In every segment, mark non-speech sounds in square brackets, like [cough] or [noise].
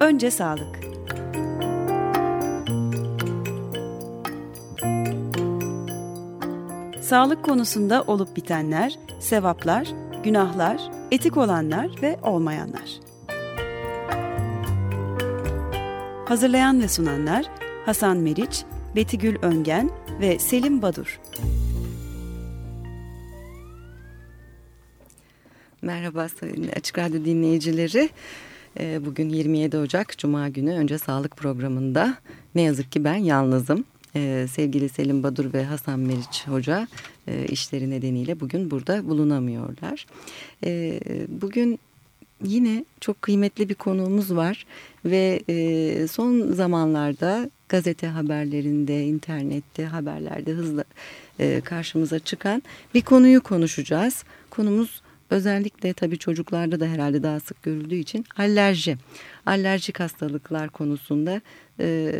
Önce sağlık. Sağlık konusunda olup bitenler, sevaplar, günahlar, etik olanlar ve olmayanlar. Hazırlayan ve sunanlar Hasan Meriç, Betigül Öngen ve Selim Badur. Merhaba sayın Açık Radyo dinleyicileri. Ee, bugün 27 Ocak Cuma günü önce sağlık programında ne yazık ki ben yalnızım. Ee, sevgili Selim Badur ve Hasan Meriç Hoca e, işleri nedeniyle bugün burada bulunamıyorlar. Ee, bugün yine çok kıymetli bir konuğumuz var ve e, son zamanlarda gazete haberlerinde, internette, haberlerde hızla e, karşımıza çıkan bir konuyu konuşacağız. Konumuz özellikle tabii çocuklarda da herhalde daha sık görüldüğü için alerji. Alerjik hastalıklar konusunda e,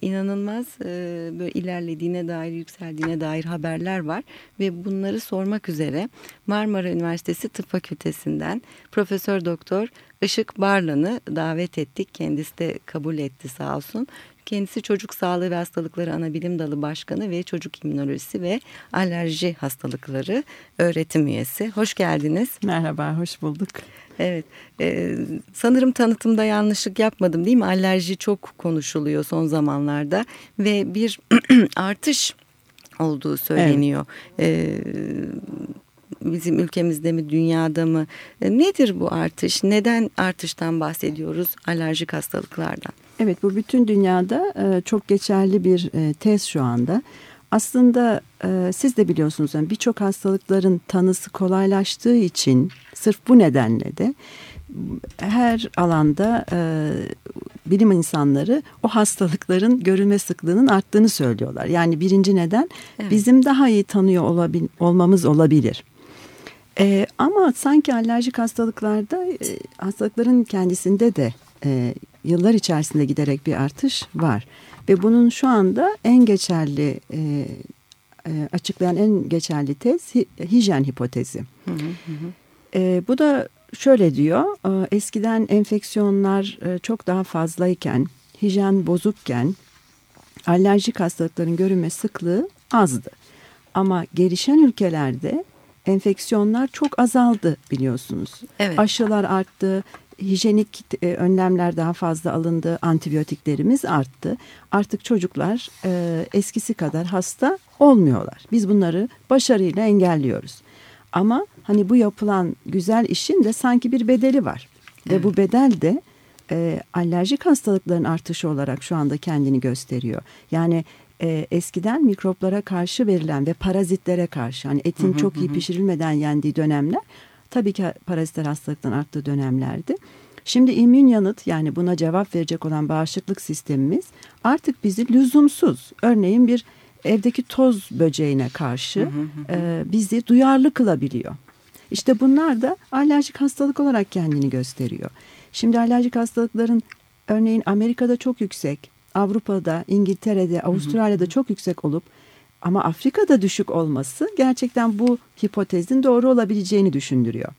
inanılmaz e, böyle ilerlediğine dair, yükseldiğine dair haberler var. Ve bunları sormak üzere Marmara Üniversitesi Tıp Fakültesinden Profesör Doktor Işık Barlan'ı davet ettik. Kendisi de kabul etti sağ olsun. Kendisi Çocuk Sağlığı ve Hastalıkları Anabilim Dalı Başkanı ve Çocuk İmmünolojisi ve Alerji Hastalıkları öğretim üyesi. Hoş geldiniz. Merhaba, hoş bulduk. Evet, e, sanırım tanıtımda yanlışlık yapmadım değil mi? Alerji çok konuşuluyor son zamanlarda ve bir [clears throat] artış olduğu söyleniyor. Evet. E, bizim ülkemizde mi dünyada mı e, nedir bu artış neden artıştan bahsediyoruz alerjik hastalıklardan Evet bu bütün dünyada e, çok geçerli bir e, tez şu anda. Aslında e, siz de biliyorsunuz yani birçok hastalıkların tanısı kolaylaştığı için sırf bu nedenle de her alanda bilim insanları o hastalıkların görülme sıklığının arttığını söylüyorlar. Yani birinci neden evet. bizim daha iyi tanıyor olabil, olmamız olabilir. Ee, ama sanki alerjik hastalıklarda e, hastalıkların kendisinde de e, yıllar içerisinde giderek bir artış var. Ve bunun şu anda en geçerli e, e, açıklayan en geçerli tez hijyen hipotezi. Hı hı hı. E, bu da şöyle diyor e, eskiden enfeksiyonlar e, çok daha fazlayken hijyen bozukken alerjik hastalıkların görünme sıklığı azdı. Ama gelişen ülkelerde enfeksiyonlar çok azaldı biliyorsunuz. Evet. Aşılar arttı, hijyenik e, önlemler daha fazla alındı, antibiyotiklerimiz arttı. Artık çocuklar e, eskisi kadar hasta olmuyorlar. Biz bunları başarıyla engelliyoruz. Ama hani bu yapılan güzel işin de sanki bir bedeli var. Evet. Ve bu bedel de e, alerjik hastalıkların artışı olarak şu anda kendini gösteriyor. Yani e, eskiden mikroplara karşı verilen ve parazitlere karşı hani etin hı hı, çok iyi pişirilmeden yendiği dönemler tabii ki paraziter hastalıktan arttığı dönemlerdi. Şimdi immün yanıt yani buna cevap verecek olan bağışıklık sistemimiz artık bizi lüzumsuz örneğin bir evdeki toz böceğine karşı e, bizi duyarlı kılabiliyor. İşte bunlar da alerjik hastalık olarak kendini gösteriyor. Şimdi alerjik hastalıkların örneğin Amerika'da çok yüksek, Avrupa'da, İngiltere'de, Avustralya'da çok yüksek olup ama Afrika'da düşük olması gerçekten bu hipotezin doğru olabileceğini düşündürüyor.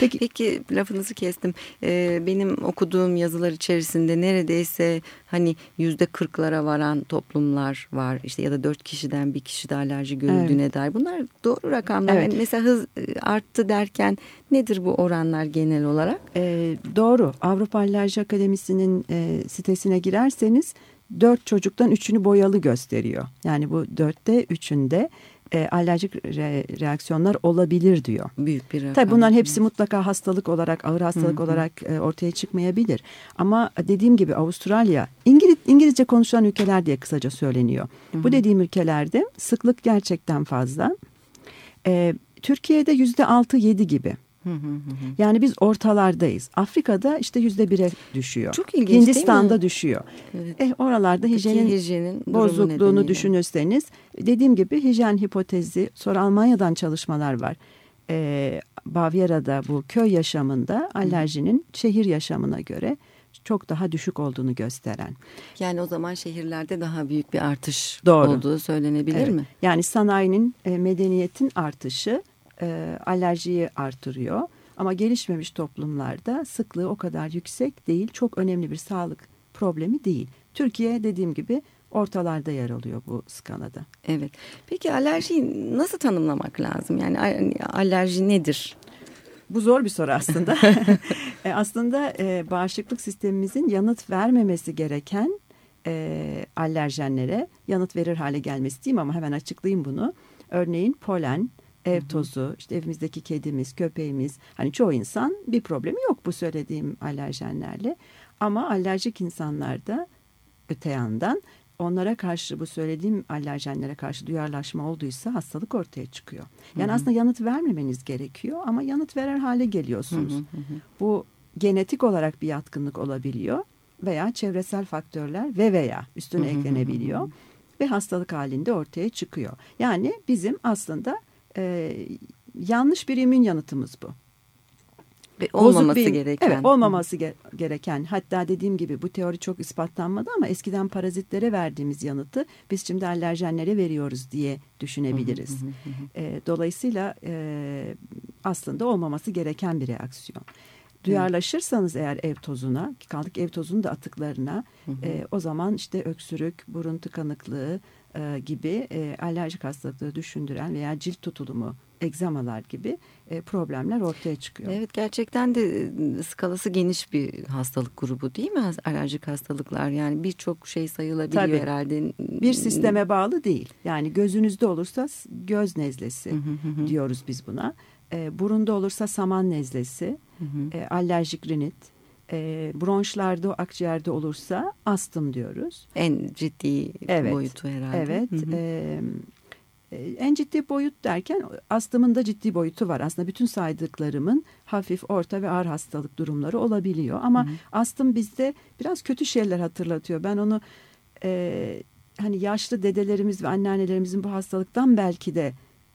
Peki, Peki lafınızı kestim. Ee, benim okuduğum yazılar içerisinde neredeyse hani yüzde kırklara varan toplumlar var. İşte ya da dört kişiden bir kişide alerji görüldüğüne evet. dair. Bunlar doğru rakamlar. Evet. Yani mesela hız e, arttı derken nedir bu oranlar genel olarak? Ee, doğru. Avrupa Alerji Akademisi'nin e, sitesine girerseniz dört çocuktan üçünü boyalı gösteriyor. Yani bu dörtte üçünde e, alerjik re, reaksiyonlar olabilir diyor. Büyük bir rakam. Tabii bunların hepsi mutlaka hastalık olarak, ağır hastalık Hı -hı. olarak e, ortaya çıkmayabilir. Ama dediğim gibi Avustralya, İngiliz, İngilizce konuşulan ülkeler diye kısaca söyleniyor. Hı -hı. Bu dediğim ülkelerde sıklık gerçekten fazla. E, Türkiye'de yüzde altı yedi gibi. Yani biz ortalardayız. Afrika'da işte yüzde bire düşüyor. Çok ilginç Hindistan'da değil mi? düşüyor. Evet. Eh, oralarda hijyenin, hijyenin bozukluğunu düşünürseniz dediğim gibi hijyen hipotezi sonra Almanya'dan çalışmalar var. Ee, Bavyera'da bu köy yaşamında alerjinin şehir yaşamına göre çok daha düşük olduğunu gösteren. Yani o zaman şehirlerde daha büyük bir artış Doğru. olduğu söylenebilir evet. mi? Yani sanayinin, e, medeniyetin artışı e, alerjiyi artırıyor. Ama gelişmemiş toplumlarda sıklığı o kadar yüksek değil. Çok önemli bir sağlık problemi değil. Türkiye dediğim gibi ortalarda yer alıyor bu skalada. Evet. Peki alerjiyi nasıl tanımlamak lazım? Yani alerji nedir? Bu zor bir soru aslında. [laughs] [laughs] e, aslında e, bağışıklık sistemimizin yanıt vermemesi gereken e, alerjenlere yanıt verir hale gelmesi diyeyim ama hemen açıklayayım bunu. Örneğin polen, ev tozu, işte evimizdeki kedimiz, köpeğimiz. Hani çoğu insan bir problemi yok bu söylediğim alerjenlerle. Ama alerjik insanlarda öte yandan onlara karşı bu söylediğim alerjenlere karşı duyarlaşma olduysa hastalık ortaya çıkıyor. Yani hı hı. aslında yanıt vermemeniz gerekiyor ama yanıt verer hale geliyorsunuz. Hı hı hı. Bu genetik olarak bir yatkınlık olabiliyor veya çevresel faktörler ve veya üstüne hı hı eklenebiliyor hı hı. ve hastalık halinde ortaya çıkıyor. Yani bizim aslında e, yanlış bir immün yanıtımız bu. Ve olmaması bir, gereken. Evet olmaması ge gereken. Hatta dediğim gibi bu teori çok ispatlanmadı ama eskiden parazitlere verdiğimiz yanıtı biz şimdi alerjenlere veriyoruz diye düşünebiliriz. e, dolayısıyla e, aslında olmaması gereken bir reaksiyon. Duyarlaşırsanız eğer ev tozuna, kaldık ev tozunun da atıklarına, E, o zaman işte öksürük, burun tıkanıklığı e, gibi e, alerjik hastalıkları düşündüren veya cilt tutulumu egzamalar gibi e, problemler ortaya çıkıyor. Evet gerçekten de e, skalası geniş bir hastalık grubu değil mi alerjik hastalıklar? Yani birçok şey sayılabiliyor Tabii. herhalde. Bir sisteme bağlı değil. Yani gözünüzde olursa göz nezlesi diyoruz biz buna. E, burunda olursa saman nezlesi, e, alerjik rinit, e, bronşlarda, akciğerde olursa astım diyoruz. En ciddi evet, boyutu herhalde. Evet. Hı hı. E, en ciddi boyut derken astımın da ciddi boyutu var. Aslında bütün saydıklarımın hafif, orta ve ağır hastalık durumları olabiliyor. Ama hı hı. astım bizde biraz kötü şeyler hatırlatıyor. Ben onu e, hani yaşlı dedelerimiz ve anneannelerimizin bu hastalıktan belki de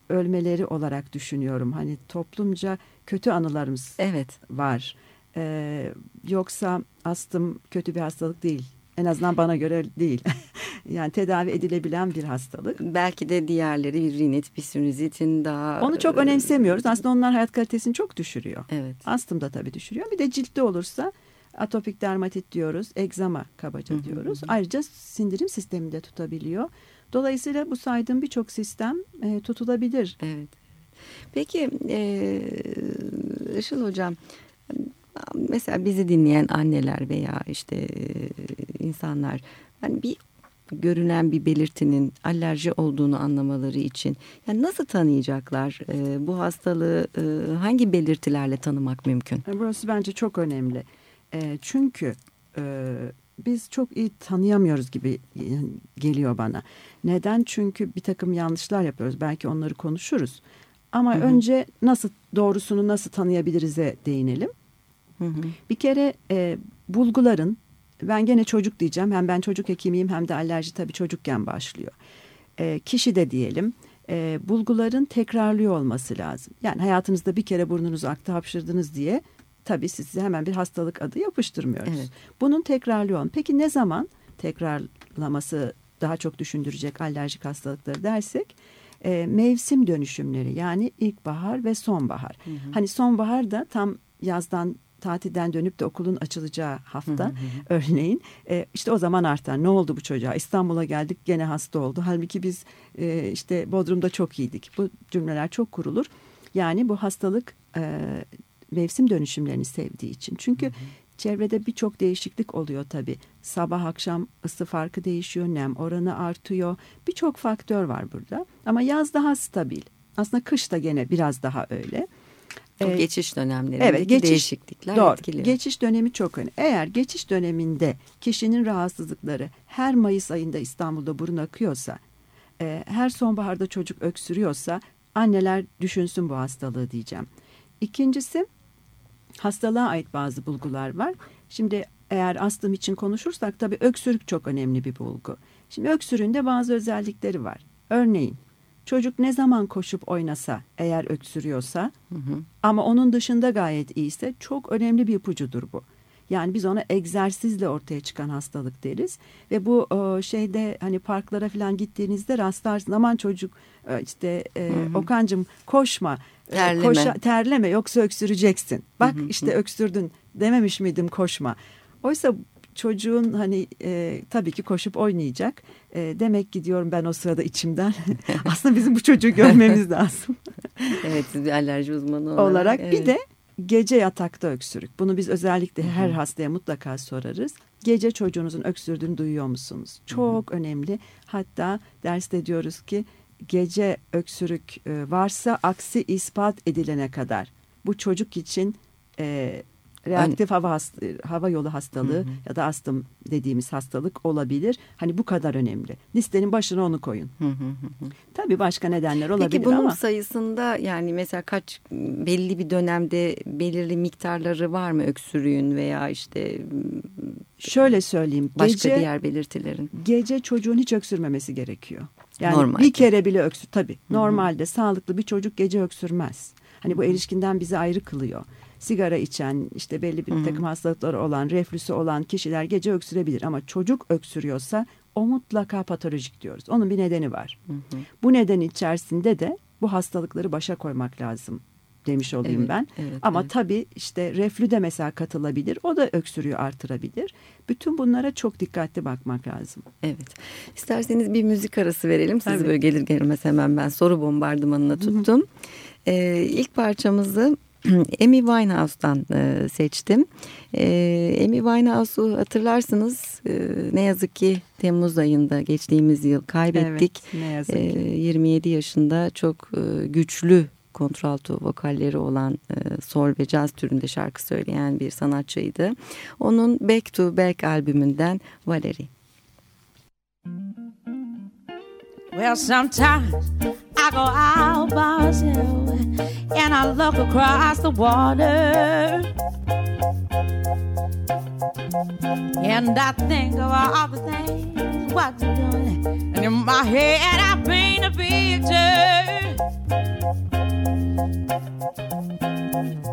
ölmeleri olarak düşünüyorum. Hani toplumca kötü anılarımız evet. var. Ee, yoksa astım kötü bir hastalık değil. En azından bana göre değil. [laughs] yani tedavi edilebilen bir hastalık. Belki de diğerleri bir rinit, bir sinüzitin daha... Onu çok önemsemiyoruz. Aslında onlar hayat kalitesini çok düşürüyor. Evet. Astım da tabii düşürüyor. Bir de ciltte olursa atopik dermatit diyoruz, egzama kabaca diyoruz. Ayrıca sindirim sistemini de tutabiliyor. Dolayısıyla bu saydığım birçok sistem e, tutulabilir. Evet. Peki e, Işıl Hocam mesela bizi dinleyen anneler veya işte e, insanlar yani bir görünen bir belirtinin alerji olduğunu anlamaları için yani nasıl tanıyacaklar e, bu hastalığı e, hangi belirtilerle tanımak mümkün? Burası bence çok önemli e, çünkü e, biz çok iyi tanıyamıyoruz gibi geliyor bana. Neden? Çünkü bir takım yanlışlar yapıyoruz. Belki onları konuşuruz. Ama hı hı. önce nasıl doğrusunu nasıl tanıyabiliriz'e değinelim. Hı hı. Bir kere e, bulguların ben gene çocuk diyeceğim. Hem ben çocuk hekimiyim hem de alerji tabii çocukken başlıyor. E, kişi de diyelim e, bulguların tekrarlıyor olması lazım. Yani hayatınızda bir kere burnunuzu aktı hapşırdınız diye tabii size hemen bir hastalık adı yapıştırmıyoruz. Evet. Bunun tekrarlıyor olması. Peki ne zaman tekrarlaması daha çok düşündürecek alerjik hastalıkları dersek e, mevsim dönüşümleri yani ilkbahar ve sonbahar. Hı hı. Hani sonbahar da tam yazdan tatilden dönüp de okulun açılacağı hafta hı hı. örneğin e, işte o zaman artar. Ne oldu bu çocuğa? İstanbul'a geldik gene hasta oldu. Halbuki biz e, işte Bodrum'da çok iyiydik. Bu cümleler çok kurulur. Yani bu hastalık e, mevsim dönüşümlerini sevdiği için. Çünkü hı hı. çevrede birçok değişiklik oluyor tabii. Sabah akşam ısı farkı değişiyor, nem oranı artıyor. Birçok faktör var burada. Ama yaz daha stabil. Aslında kış da gene biraz daha öyle. O ee, geçiş dönemlerindeki evet, geçiş, değişiklikler doğru, etkiliyor. Geçiş dönemi çok önemli. Eğer geçiş döneminde kişinin rahatsızlıkları her Mayıs ayında İstanbul'da burun akıyorsa, e, her sonbaharda çocuk öksürüyorsa anneler düşünsün bu hastalığı diyeceğim. İkincisi hastalığa ait bazı bulgular var. Şimdi eğer astım için konuşursak tabii öksürük çok önemli bir bulgu. Şimdi öksürüğünde bazı özellikleri var. Örneğin Çocuk ne zaman koşup oynasa eğer öksürüyorsa hı hı. ama onun dışında gayet iyiyse çok önemli bir ipucudur bu. Yani biz ona egzersizle ortaya çıkan hastalık deriz. Ve bu e, şeyde hani parklara falan gittiğinizde rastlarsın aman çocuk e, işte e, Okan'cığım koşma. e, Terleme. Koşa, terleme yoksa öksüreceksin. Bak Hı hı, işte öksürdün dememiş miydim koşma. Oysa çocuğun hani e, tabii ki koşup oynayacak. E, demek ki diyorum ben o sırada içimden [laughs] aslında bizim bu çocuğu görmemiz [laughs] lazım Evet siz bir alerji uzmanı olarak. olarak. evet. Bir de gece yatakta öksürük. Bunu biz özellikle her hastaya mutlaka sorarız. Gece çocuğunuzun öksürdüğünü duyuyor musunuz? Çok önemli. Hatta derste diyoruz ki gece öksürük e, varsa aksi ispat edilene kadar bu çocuk için e, reaktif hava hast- hava yolu hastalığı ya da astım dediğimiz hastalık olabilir. Hani bu kadar önemli. Listenin başına onu koyun. Hı hı hı. Tabii başka nedenler olabilir Peki bunun ama sayısında yani mesela kaç belli bir dönemde belirli miktarları var mı öksürüğün veya işte şöyle söyleyeyim. başka gece diğer belirtilerin? gece çocuğun hiç öksürmemesi gerekiyor. Yani Normalde. bir kere bile öksür tabii. Normalde sağlıklı bir çocuk gece öksürmez. Hani bu erişkinden bizi ayrı kılıyor. Sigara içen, işte belli bir takım hastalıkları olan, reflüsü olan kişiler gece öksürebilir ama çocuk öksürüyorsa o mutlaka patolojik diyoruz. Onun bir nedeni var. Bu neden içerisinde de bu hastalıkları başa koymak lazım demiş olayım Evet, ben. evet, Ama evet. tabii işte reflü de mesela katılabilir. O da öksürüğü artırabilir. Bütün bunlara çok dikkatli bakmak lazım. Evet. İsterseniz bir müzik arası verelim. Sizi Tabii. böyle gelir gelmez hemen ben soru bombardımanına tuttum. Ee, ilk parçamızı [clears throat] Amy Winehouse'dan e, seçtim. Ee, Amy Winehouse'u hatırlarsınız. Ee, ne yazık ki Temmuz ayında geçtiğimiz yıl kaybettik. Evet, ne yazık Ee, ki. 27 yaşında çok e, güçlü kontralto vokalleri olan e, sol ve caz türünde şarkı söyleyen bir sanatçıydı. Onun Back to Back albümünden Valerie. Well, sometimes I go out myself and I look across the water. And I think of all the things what you're doing. And in my head, I paint a picture.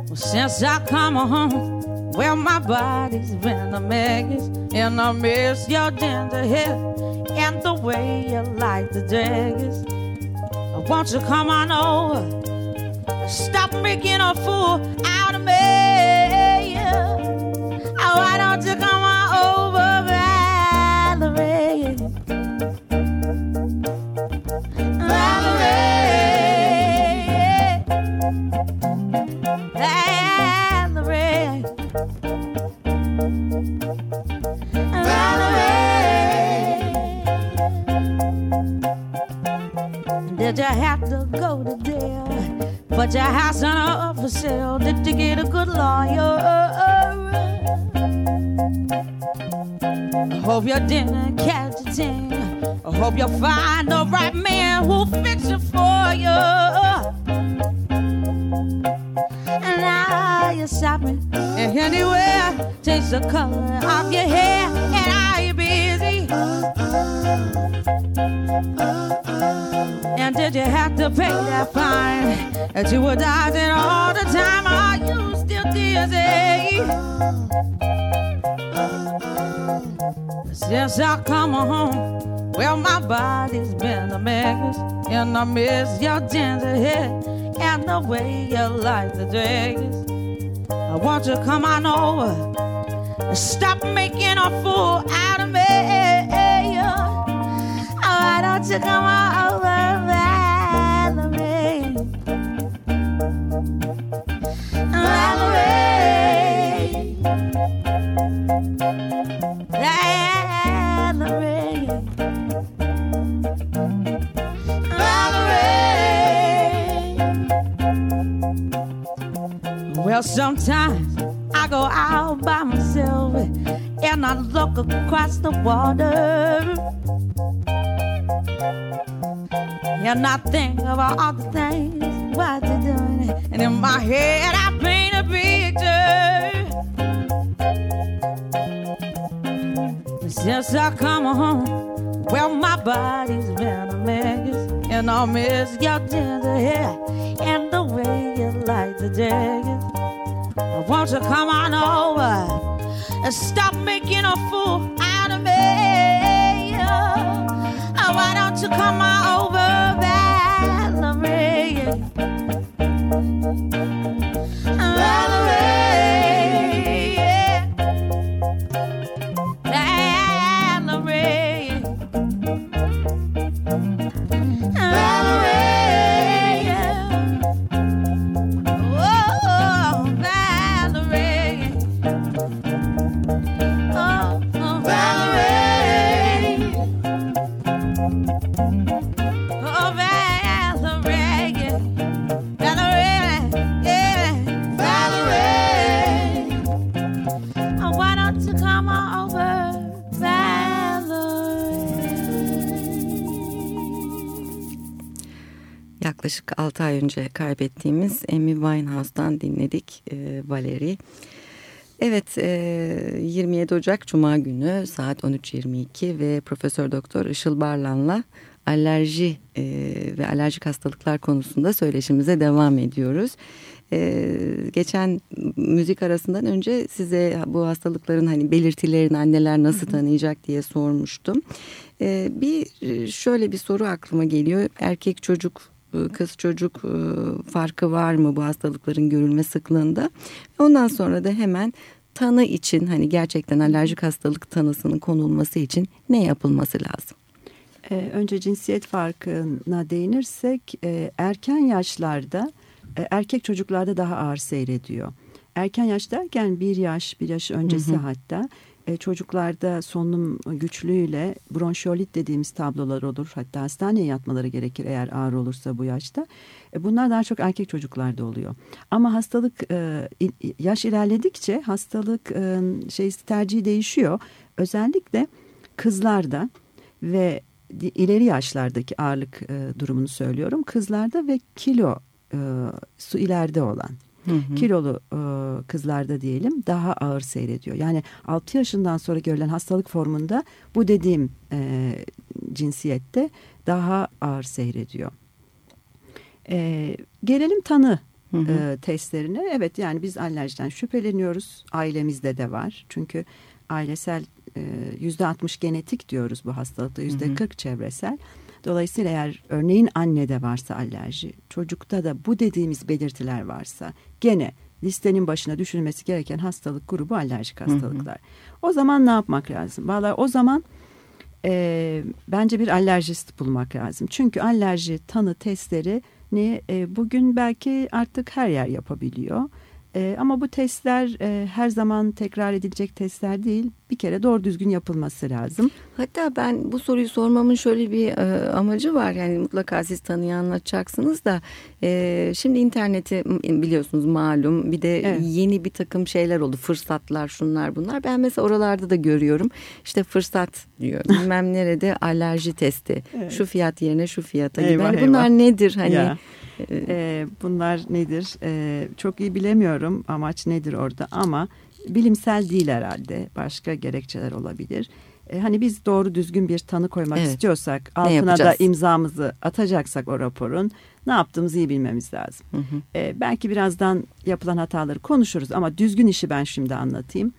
Well, since I come home, well, my body's been a mess. And I miss your ginger hair and the way you like the daggers. Won't you come on over? Stop making a fool out of me. Oh, why don't you come on over, Valerie? Valerie. Valerie. Did you have to go to jail? Put your house on up for sale. Did you get a good lawyer? I hope you didn't catch a thing. I hope you find the right man who'll fix it for you. And now you're shopping and anywhere. Change the color of your hair. And are you busy? And did you have to pay that fine that you were dodging all the time? Are you still dizzy? Since I come home, well, my body's been a mess. And I miss your ginger hair and the way you like the dress. I want you to come on over stop making a fool out of me. Oh, why don't you come on over, Well, sometimes I go out by myself and I look across the water. And I think about all the things what you're doing. And in my head, I Since I come home, well, my body's been a mess. And I miss your ginger hair and the way you like the daggers. Won't you come on over? and stop making a fool out of me. Oh, why don't you come on over, önce kaybettiğimiz Amy Winehouse'dan dinledik e, Valerie. Evet e, 27 Ocak Cuma günü saat 13.22 ve Profesör Doktor Işıl Barlan'la alerji e, ve alerjik hastalıklar konusunda söyleşimize devam ediyoruz. E, geçen müzik arasından önce size bu hastalıkların hani belirtilerini anneler nasıl tanıyacak diye sormuştum. E, bir şöyle bir soru aklıma geliyor. Erkek çocuk kız çocuk e, farkı var mı bu hastalıkların görülme sıklığında? Ondan sonra da hemen tanı için hani gerçekten alerjik hastalık tanısının konulması için ne yapılması lazım? Ee, önce cinsiyet farkına değinirsek e, erken yaşlarda e, erkek çocuklarda daha ağır seyrediyor. Erken yaş derken bir yaş bir yaş öncesi Hı hı. hatta e, çocuklarda solunum güçlüğüyle bronşiolit dediğimiz tablolar olur. Hatta hastaneye yatmaları gerekir eğer ağır olursa bu yaşta. E, bunlar daha çok erkek çocuklarda oluyor. Ama hastalık e, yaş ilerledikçe hastalık şey tercihi değişiyor. Özellikle kızlarda ve ileri yaşlardaki ağırlık durumunu söylüyorum. Kızlarda ve kilo su ileride olan Hı hı. kilolu e, kızlarda diyelim daha ağır seyrediyor. Yani 6 yaşından sonra görülen hastalık formunda bu dediğim e, cinsiyette daha ağır seyrediyor. E, gelelim tanı Hı hı. e, testlerine. Evet yani biz alerjiden şüpheleniyoruz. Ailemizde de var. Çünkü ailesel e, yüzde 60 genetik diyoruz bu hastalıkta yüzde 40 çevresel. Dolayısıyla eğer örneğin annede varsa alerji, çocukta da bu dediğimiz belirtiler varsa gene listenin başına düşülmesi gereken hastalık grubu alerjik hastalıklar. O zaman ne yapmak lazım? Vallahi o zaman e, bence bir alerjist bulmak lazım. Çünkü alerji tanı testlerini e, bugün belki artık her yer yapabiliyor. E, ama bu testler e, her zaman tekrar edilecek testler değil. Bir kere doğru düzgün yapılması lazım. Hatta ben bu soruyu sormamın şöyle bir e, amacı var. Yani mutlaka siz tanıyı anlatacaksınız da e, şimdi interneti m- biliyorsunuz malum bir de Evet. yeni bir takım şeyler oldu. Fırsatlar şunlar bunlar. Ben mesela oralarda da görüyorum. İşte fırsat diyor. [laughs] Bilmem nerede alerji testi. Evet. Şu fiyat yerine şu fiyata gibi. Eyvah, Hani bunlar eyvah. nedir? Hani Ya. E, bunlar nedir? E, çok iyi bilemiyorum amaç nedir orada ama bilimsel değil herhalde. Başka gerekçeler olabilir. E, hani biz doğru düzgün bir tanı koymak Evet. istiyorsak altına da imzamızı atacaksak o raporun ne yaptığımızı iyi bilmemiz lazım. Hı hı. E, belki birazdan yapılan hataları konuşuruz ama düzgün işi ben şimdi anlatayım.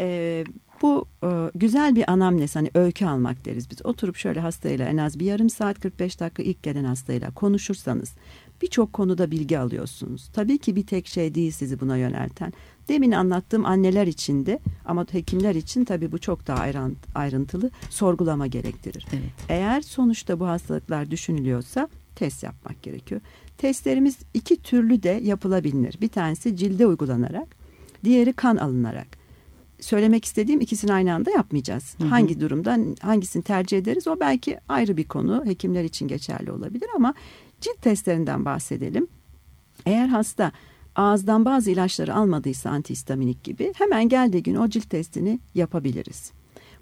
E, bu e, güzel bir anamnez hani öykü almak deriz biz. Oturup şöyle hastayla en az bir yarım saat 45 dakika ilk gelen hastayla konuşursanız birçok konuda bilgi alıyorsunuz. Tabii ki bir tek şey değil sizi buna yönelten. Demin anlattığım anneler için de ama hekimler için tabii bu çok daha ayrın- ayrıntılı sorgulama gerektirir. Evet. Eğer sonuçta bu hastalıklar düşünülüyorsa test yapmak gerekiyor. Testlerimiz iki türlü de yapılabilir. Bir tanesi cilde uygulanarak, diğeri kan alınarak. Söylemek istediğim ikisini aynı anda yapmayacağız. Hı hı. Hangi durumda hangisini tercih ederiz o belki ayrı bir konu. Hekimler için geçerli olabilir ama cilt testlerinden bahsedelim. Eğer hasta ağızdan bazı ilaçları almadıysa antihistaminik gibi hemen geldiği gün o cilt testini yapabiliriz.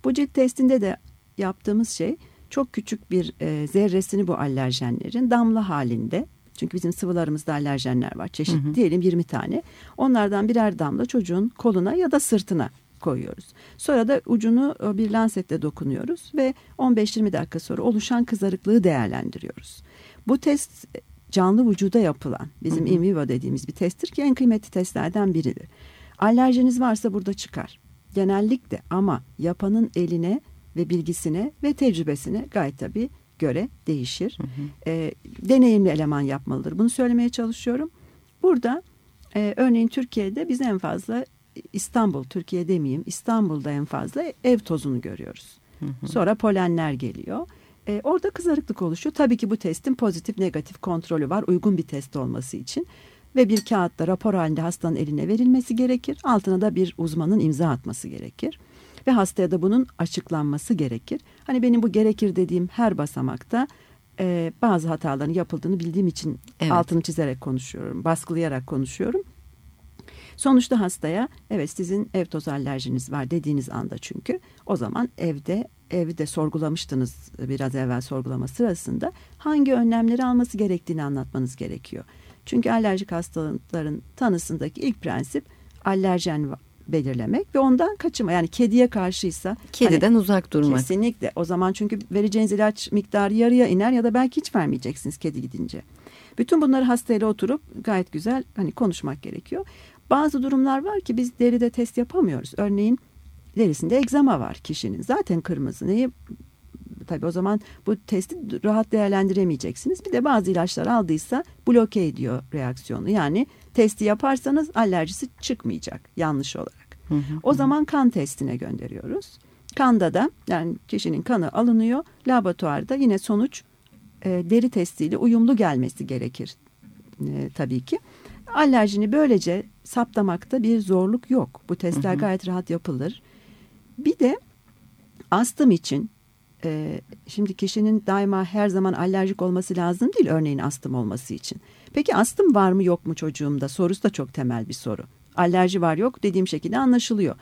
Bu cilt testinde de yaptığımız şey çok küçük bir e, zerresini bu alerjenlerin damla halinde çünkü bizim sıvılarımızda alerjenler var. Çeşit Hı hı. diyelim 20 tane. Onlardan birer damla çocuğun koluna ya da sırtına koyuyoruz. Sonra da ucunu e, bir lansetle dokunuyoruz ve 15-20 dakika sonra oluşan kızarıklığı değerlendiriyoruz. Bu test canlı vücuda yapılan bizim in vivo dediğimiz bir testtir ki en kıymetli testlerden biridir. Alerjiniz varsa burada çıkar. genellikle ama yapanın eline ve bilgisine ve tecrübesine gayet tabii göre değişir. Hı hı. E, deneyimli eleman yapmalıdır. Bunu söylemeye çalışıyorum. Burada e, örneğin Türkiye'de biz en fazla İstanbul, Türkiye demeyeyim İstanbul'da en fazla ev tozunu görüyoruz. Hı hı. Sonra polenler geliyor. E, orada kızarıklık oluşuyor. Tabii ki bu testin pozitif negatif kontrolü var uygun bir test olması için. Ve bir kağıtta rapor halinde hastanın eline verilmesi gerekir. Altına da bir uzmanın imza atması gerekir. Ve hastaya da bunun açıklanması gerekir. Hani benim bu gerekir dediğim her basamakta e, bazı hataların yapıldığını bildiğim için evet. altını çizerek konuşuyorum. Baskılayarak konuşuyorum. Sonuçta hastaya evet sizin ev toz alerjiniz var dediğiniz anda çünkü o zaman evde evi de sorgulamıştınız biraz evvel sorgulama sırasında hangi önlemleri alması gerektiğini anlatmanız gerekiyor. Çünkü alerjik hastalıkların tanısındaki ilk prensip alerjen belirlemek ve ondan kaçınma. Yani kediye karşıysa kediden hani, uzak durmak. Kesinlikle. O zaman çünkü vereceğiniz ilaç miktarı yarıya iner ya da belki hiç vermeyeceksiniz kedi gidince. Bütün bunları hastayla oturup gayet güzel hani konuşmak gerekiyor. Bazı durumlar var ki biz deride test yapamıyoruz. Örneğin derisinde egzama var kişinin. Zaten kırmızı. Neyi tabii o zaman bu testi rahat değerlendiremeyeceksiniz. Bir de bazı ilaçlar aldıysa bloke ediyor reaksiyonu. Yani testi yaparsanız alerjisi çıkmayacak yanlış olarak. Hı hı, o zaman kan testine gönderiyoruz. Kanda da yani kişinin kanı alınıyor. Laboratuvarda yine sonuç e, deri testiyle uyumlu gelmesi gerekir e, tabii ki. Alerjini böylece saptamakta bir zorluk yok. Bu testler hı hı. gayet rahat yapılır. Bir de astım için e, şimdi kişinin daima her zaman alerjik olması lazım değil örneğin astım olması için. Peki astım var mı yok mu çocuğumda sorusu da çok temel bir soru. Alerji var yok dediğim şekilde anlaşılıyor.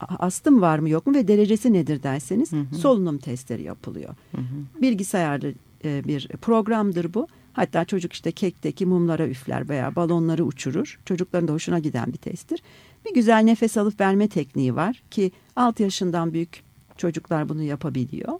Astım var mı yok mu ve derecesi nedir derseniz hı hı. solunum testleri yapılıyor. Hı hı. Bilgisayarlı e, bir programdır bu. Hatta çocuk işte kekteki mumlara üfler veya balonları uçurur. Çocukların da hoşuna giden bir testtir. Bir güzel nefes alıp verme tekniği var ki 6 yaşından büyük çocuklar bunu yapabiliyor.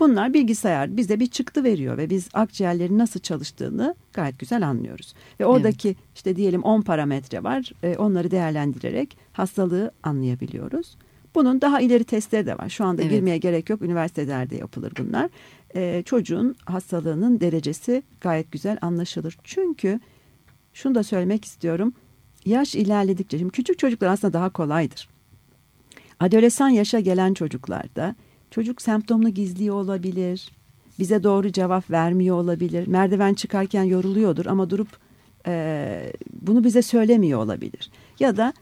Bunlar bilgisayar bize bir çıktı veriyor ve biz akciğerlerin nasıl çalıştığını gayet güzel anlıyoruz. Ve oradaki evet. işte diyelim 10 parametre var. E, onları değerlendirerek hastalığı anlayabiliyoruz. Bunun daha ileri testleri de var. Şu anda evet. girmeye gerek yok. Üniversitelerde yapılır bunlar. E, çocuğun hastalığının derecesi gayet güzel anlaşılır. Çünkü şunu da söylemek istiyorum. Yaş ilerledikçe, şimdi küçük çocuklar aslında daha kolaydır. Adolesan yaşa gelen çocuklarda çocuk semptomunu gizliyor olabilir. Bize doğru cevap vermiyor olabilir. Merdiven çıkarken yoruluyordur ama durup e, bunu bize söylemiyor olabilir. Ya da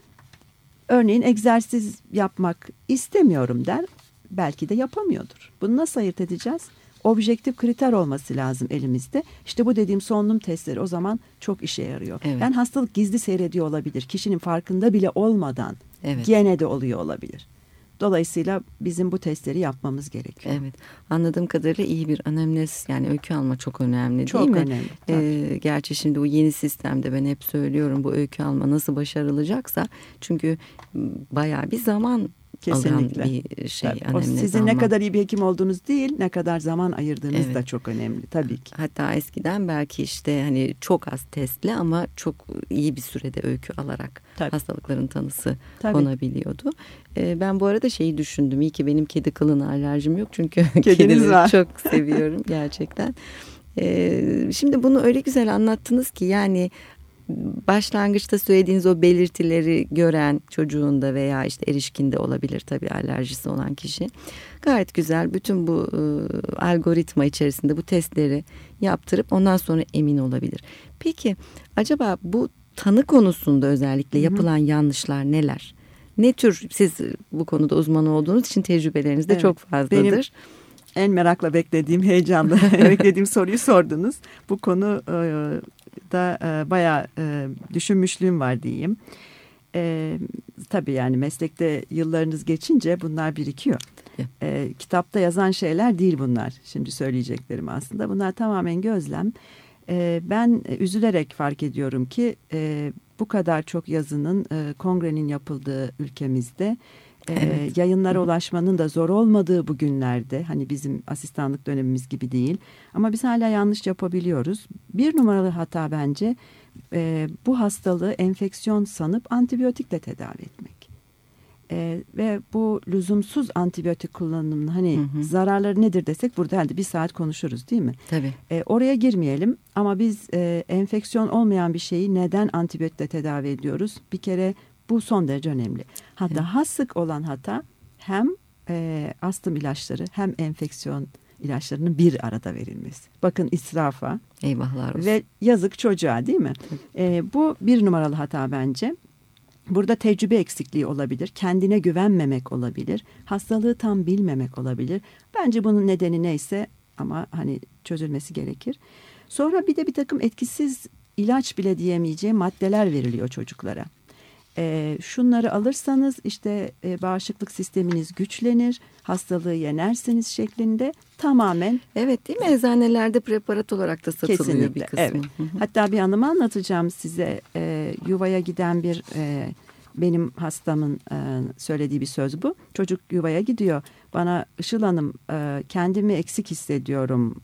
örneğin egzersiz yapmak istemiyorum der. Belki de yapamıyordur. Bunu nasıl ayırt edeceğiz? Objektif kriter olması lazım elimizde. İşte bu dediğim solunum testleri o zaman çok işe yarıyor. Evet. Yani hastalık gizli seyrediyor olabilir. Kişinin farkında bile olmadan evet. gene de oluyor olabilir. Dolayısıyla bizim bu testleri yapmamız gerekiyor. Evet. Anladığım kadarıyla iyi bir anemnez yani öykü alma çok önemli çok değil mi? Çok önemli. Ee, gerçi şimdi bu yeni sistemde ben hep söylüyorum bu öykü alma nasıl başarılacaksa çünkü bayağı bir zaman Kesinlikle. alan bir şey. Tabii. O sizin alma. ne kadar iyi bir hekim olduğunuz değil, ne kadar zaman ayırdığınız evet. da çok önemli tabii ki. Hatta eskiden belki işte hani çok az testli ama çok iyi bir sürede öykü alarak tabii. hastalıkların tanısı tabii. konabiliyordu. Ee, ben bu arada şeyi düşündüm. İyi ki benim kedi kılına alerjim yok çünkü [laughs] kedileri var. çok seviyorum gerçekten. Ee, şimdi bunu öyle güzel anlattınız ki yani başlangıçta söylediğiniz o belirtileri gören çocuğunda veya işte erişkinde olabilir tabii alerjisi olan kişi. Gayet güzel bütün bu e, algoritma içerisinde bu testleri yaptırıp ondan sonra emin olabilir. Peki acaba bu tanı konusunda özellikle yapılan Hı yanlışlar neler? Ne tür siz bu konuda uzman olduğunuz için tecrübeleriniz de evet, çok fazladır. Benim en merakla beklediğim, heyecanla [laughs] beklediğim soruyu sordunuz. Bu konu e, da e, bayağı e, düşünmüşlüğüm var diyeyim. E, tabii yani meslekte yıllarınız geçince bunlar birikiyor. E, kitapta yazan şeyler değil bunlar. Şimdi söyleyeceklerim aslında. Bunlar tamamen gözlem. E, ben üzülerek fark ediyorum ki e, bu kadar çok yazının e, kongrenin yapıldığı ülkemizde evet. yayınlara ulaşmanın da zor olmadığı bu günlerde hani bizim asistanlık dönemimiz gibi değil ama biz hala yanlış yapabiliyoruz. Bir numaralı hata bence e, bu hastalığı enfeksiyon sanıp antibiyotikle tedavi etmek. E, ve bu lüzumsuz antibiyotik kullanımının hani hı hı. zararları nedir desek burada herhalde bir saat konuşuruz değil mi? Tabii. E, oraya girmeyelim ama biz e, enfeksiyon olmayan bir şeyi neden antibiyotikle tedavi ediyoruz? Bir kere bu son derece önemli. Ha, evet. Daha sık olan hata hem e, astım ilaçları hem enfeksiyon ilaçlarının bir arada verilmesi. Bakın israfa. Eyvahlar olsun. Ve yazık çocuğa değil mi? E, bu bir numaralı hata bence. Burada tecrübe eksikliği olabilir, kendine güvenmemek olabilir, hastalığı tam bilmemek olabilir. Bence bunun nedeni neyse ama hani çözülmesi gerekir. Sonra bir de bir takım etkisiz ilaç bile diyemeyeceği maddeler veriliyor çocuklara e, şunları alırsanız işte e, bağışıklık sisteminiz güçlenir, hastalığı yenersiniz şeklinde tamamen. Evet değil mi? Eczanelerde preparat olarak da satılıyor kesinlikle, bir kısmı. Evet. Hatta bir anımı anlatacağım size. E, yuvaya giden bir e, benim hastamın e, söylediği bir söz bu. Çocuk yuvaya gidiyor. Bana Işıl Hanım e, kendimi eksik hissediyorum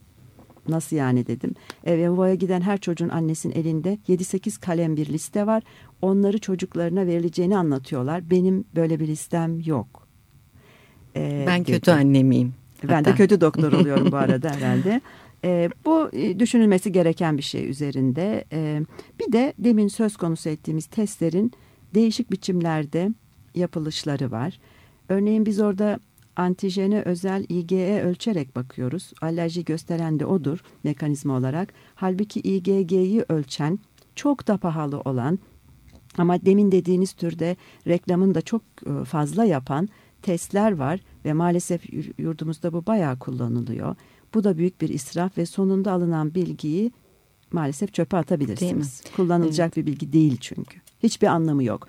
Nasıl yani dedim. E, yuvaya giden her çocuğun annesinin elinde 7-8 kalem bir liste var onları çocuklarına verileceğini anlatıyorlar. Benim böyle bir listem yok. Ee, ben kötü dedim. annemiyim. Ben Hatta. de kötü doktor oluyorum bu [laughs] arada herhalde. E, bu e, düşünülmesi gereken bir şey üzerinde. E, bir de demin söz konusu ettiğimiz testlerin değişik biçimlerde yapılışları var. Örneğin biz orada antijene özel IgE ölçerek bakıyoruz. Alerji gösteren de odur mekanizma olarak. Halbuki IgG'yi ölçen çok da pahalı olan ama demin dediğiniz türde reklamın da çok e, fazla yapan testler var ve maalesef yurdumuzda bu bayağı kullanılıyor. Bu da büyük bir israf ve sonunda alınan bilgiyi maalesef çöpe atabilirsiniz. Kullanılacak evet. bir bilgi değil çünkü. Hiçbir anlamı yok.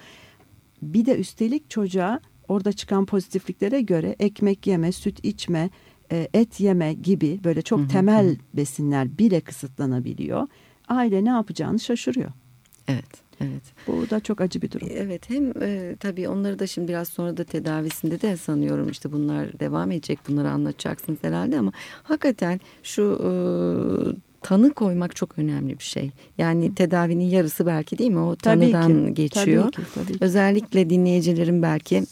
Bir de üstelik çocuğa orada çıkan pozitifliklere göre ekmek yeme, süt içme, e, et yeme gibi böyle çok hı hı. temel besinler bile kısıtlanabiliyor. Aile ne yapacağını şaşırıyor. Evet. Evet. Bu da çok acı bir durum. Evet hem e, tabii onları da şimdi biraz sonra da tedavisinde de sanıyorum işte bunlar devam edecek bunları anlatacaksınız herhalde ama hakikaten şu e, tanı koymak çok önemli bir şey. Yani tedavinin yarısı belki değil mi o tanıdan tabii ki, geçiyor. Tabii ki, tabii ki. Özellikle dinleyicilerin belki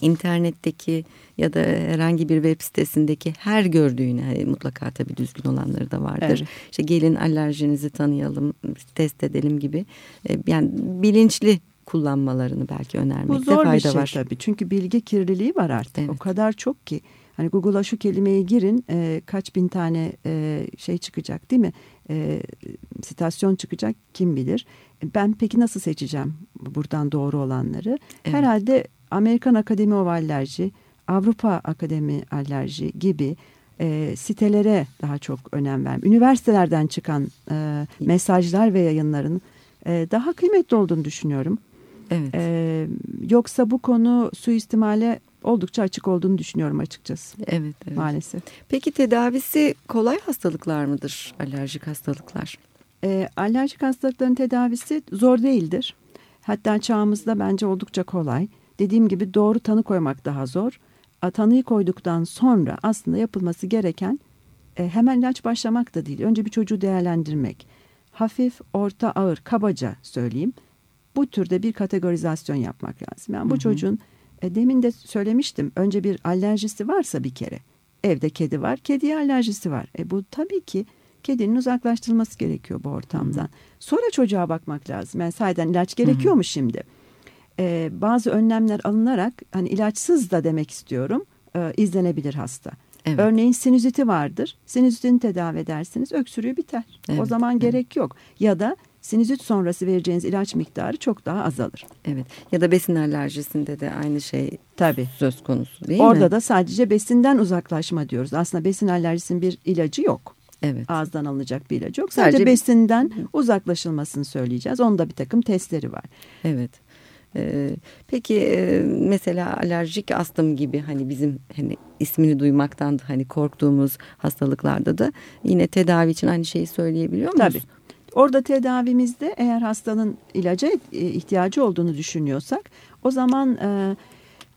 internetteki ya da herhangi bir web sitesindeki her gördüğüne hani mutlaka tabii düzgün olanları da vardır. Evet. İşte gelin alerjinizi tanıyalım, test edelim gibi. E, yani bilinçli kullanmalarını belki önermekte fayda var. Bu zor bir şey var. tabii çünkü bilgi kirliliği var artık. Evet. O kadar çok ki. Hani Google'a şu kelimeyi girin e, kaç bin tane e, şey çıkacak değil mi? E, sitasyon çıkacak kim bilir. Ben peki nasıl seçeceğim buradan doğru olanları? Evet. Herhalde Amerikan Akademi of Alerji, Avrupa Akademi Alerji gibi e, sitelere daha çok önem vermem. Üniversitelerden çıkan e, mesajlar ve yayınların e, daha kıymetli olduğunu düşünüyorum. Evet. E, yoksa bu konu suistimale oldukça açık olduğunu düşünüyorum açıkçası. Evet, evet. Maalesef. Peki tedavisi kolay hastalıklar mıdır alerjik hastalıklar? E, alerjik hastalıkların tedavisi zor değildir. Hatta çağımızda bence oldukça kolay. Dediğim gibi doğru tanı koymak daha zor. Tanıyı koyduktan sonra aslında yapılması gereken e, hemen ilaç başlamak da değil. Önce bir çocuğu değerlendirmek. Hafif, orta, ağır, kabaca söyleyeyim. Bu türde bir kategorizasyon yapmak lazım. Yani bu hı hı. çocuğun e, demin de söylemiştim. Önce bir alerjisi varsa bir kere. Evde kedi var, kediye alerjisi var. E bu tabii ki kedinin uzaklaştırılması gerekiyor bu ortamdan. Hı hı. Sonra çocuğa bakmak lazım. Yani sahiden ilaç gerekiyor hı hı. mu şimdi? E, bazı önlemler alınarak hani ilaçsız da demek istiyorum e, izlenebilir hasta. Evet. Örneğin sinüziti vardır. Sinüzitini tedavi edersiniz öksürüğü biter. Evet, o zaman evet. gerek yok. Ya da sinüzit sonrası vereceğiniz ilaç miktarı çok daha azalır. Evet. Ya da besin alerjisinde de aynı şey Tabii. söz konusu değil Orada mi? Orada da sadece besinden uzaklaşma diyoruz. Aslında besin alerjisinin bir ilacı yok. Evet. Ağızdan alınacak bir ilacı yok. Sadece, sadece besinden uzaklaşılmasını söyleyeceğiz. Onda bir takım testleri var. Evet. Ee, peki e, mesela alerjik astım gibi hani bizim hani ismini duymaktan da hani korktuğumuz hastalıklarda da yine tedavi için aynı şeyi söyleyebiliyor muyuz? Tabii. Orada tedavimizde eğer hastanın ilaca e, ihtiyacı olduğunu düşünüyorsak o zaman e,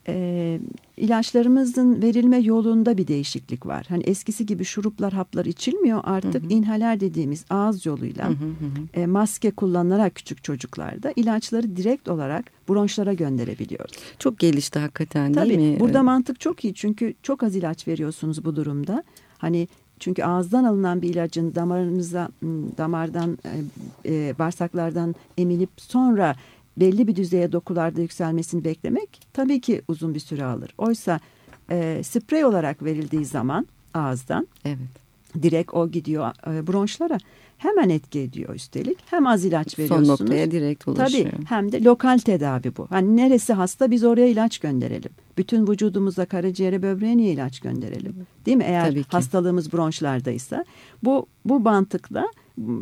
e, ilaçlarımızın verilme yolunda bir değişiklik var. Hani eskisi gibi şuruplar, haplar içilmiyor. Artık hı hı. inhaler dediğimiz ağız yoluyla hı hı hı. E, maske kullanılarak küçük çocuklarda ilaçları direkt olarak bronşlara gönderebiliyoruz. Çok gelişti hakikaten değil Tabii, mi? Burada mantık çok iyi çünkü çok az ilaç veriyorsunuz bu durumda. Hani çünkü ağızdan alınan bir ilacın damarınıza damardan e, e, bağırsaklardan emilip sonra belli bir düzeye dokularda yükselmesini beklemek tabii ki uzun bir süre alır. Oysa e, sprey olarak verildiği zaman ağızdan evet. direkt o gidiyor e, bronşlara hemen etki ediyor üstelik. Hem az ilaç veriyorsunuz. Son noktaya direkt ulaşıyor. Tabii hem de lokal tedavi bu. Hani neresi hasta biz oraya ilaç gönderelim. Bütün vücudumuza, karaciğere, böbreğe niye ilaç gönderelim? Değil mi? Eğer hastalığımız bronşlardaysa. Bu, bu mantıkla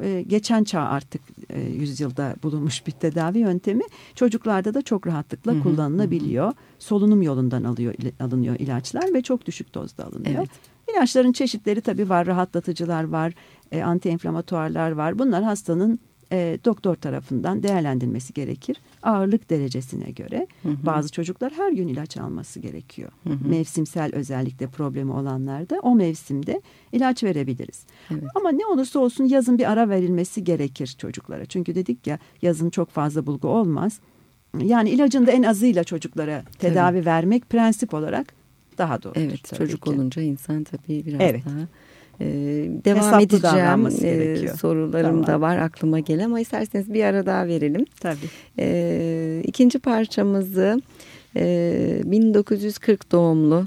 e, geçen çağ artık e, yüzyılda bulunmuş bir tedavi yöntemi çocuklarda da çok rahatlıkla kullanılabiliyor. Solunum yolundan alıyor alınıyor ilaçlar ve çok düşük dozda alınıyor. Evet. İlaçların çeşitleri tabii var, rahatlatıcılar var, e, antiinflamatuarlar var. Bunlar hastanın e, doktor tarafından değerlendirilmesi gerekir. Ağırlık derecesine göre hı hı. bazı çocuklar her gün ilaç alması gerekiyor. Hı hı. Mevsimsel özellikle problemi olanlarda o mevsimde ilaç verebiliriz. Evet. Ama ne olursa olsun yazın bir ara verilmesi gerekir çocuklara. Çünkü dedik ya yazın çok fazla bulgu olmaz. Yani ilacın da en azıyla çocuklara tedavi tabii. vermek prensip olarak daha doğru. Evet çocuk ki. olunca insan tabii biraz evet. daha ee, devam Hesaplı edeceğim. Ee, sorularım tamam. da var aklıma gelen ama isterseniz bir ara daha verelim. Tabii. Ee, ikinci parçamızı e, 1940 doğumlu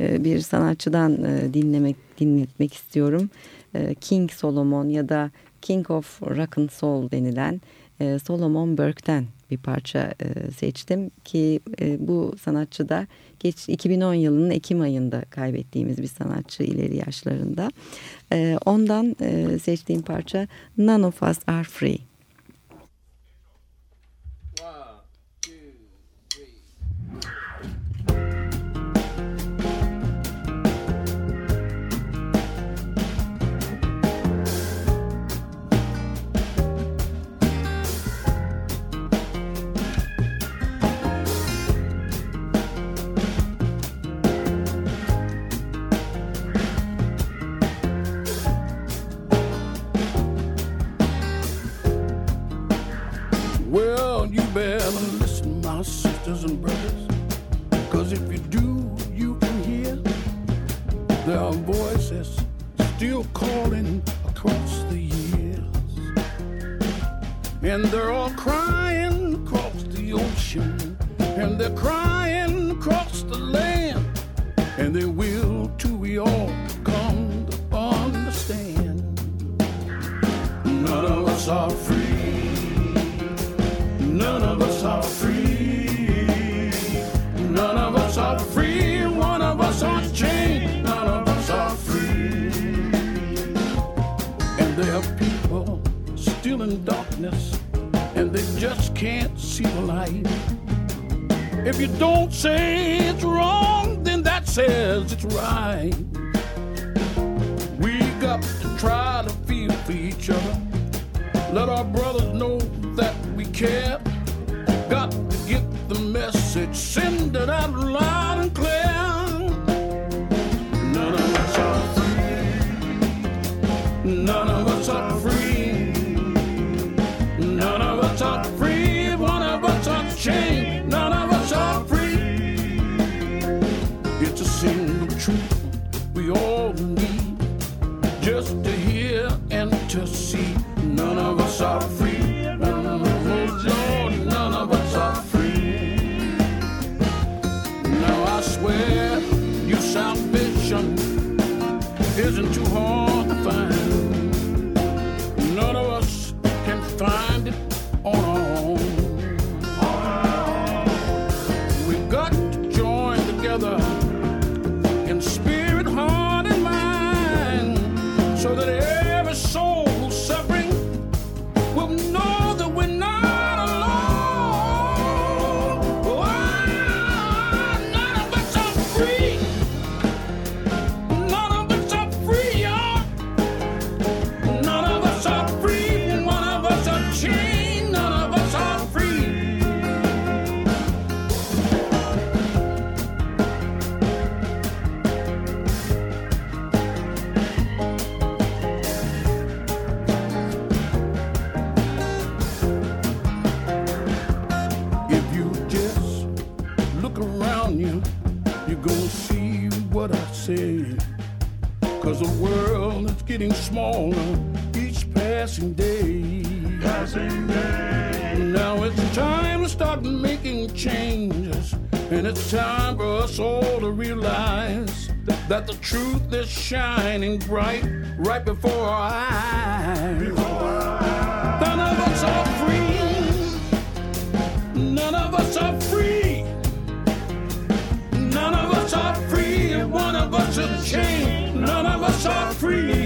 e, bir sanatçıdan e, dinlemek dinletmek istiyorum. E, King Solomon ya da King of Rock and Soul denilen e, Solomon Burke'den bir parça e, seçtim ki e, bu sanatçı da geç 2010 yılının Ekim ayında kaybettiğimiz bir sanatçı ileri yaşlarında. E, ondan e, seçtiğim parça None of Us Are Free. If None that the truth is shining bright right before our eyes. Before our eyes. None of us are free. None of us are free. None of us are free. And one of us is chained. None of us are free.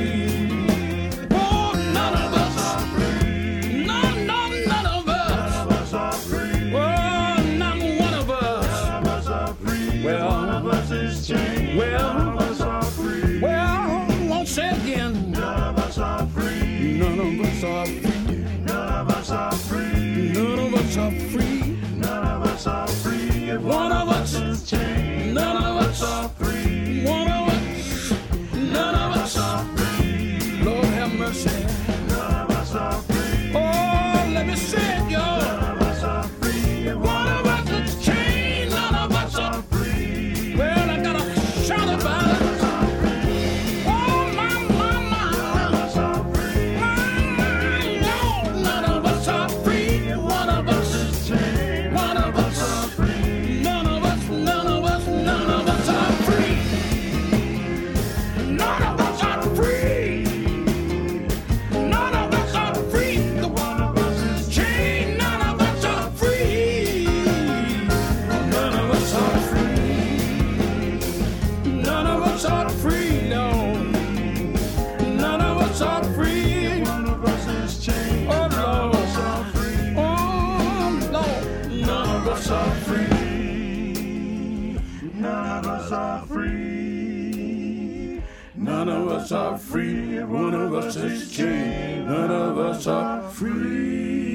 None of us are free. None of us are free. One of us is chained. None of us are free.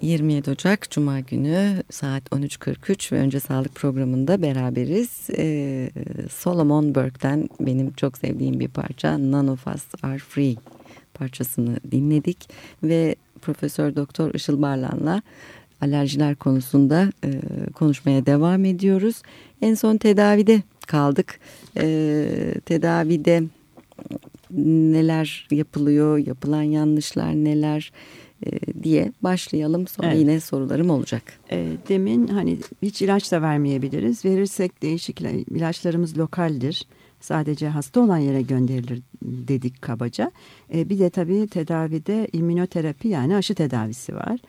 27 Ocak Cuma günü saat 13.43 ve Önce Sağlık programında beraberiz. Ee, Solomon Burke'den benim çok sevdiğim bir parça None of Us Are Free parçasını dinledik. Ve Profesör Doktor Işıl Barlan'la alerjiler konusunda e, konuşmaya devam ediyoruz. En son tedavide kaldık. E, tedavide neler yapılıyor, yapılan yanlışlar neler e, diye başlayalım. Sonra Evet. yine sorularım olacak. E, demin hani hiç ilaç da vermeyebiliriz. Verirsek değişik ila- ilaçlarımız lokaldir. Sadece hasta olan yere gönderilir dedik kabaca. E, bir de tabii tedavide immünoterapi yani aşı tedavisi var.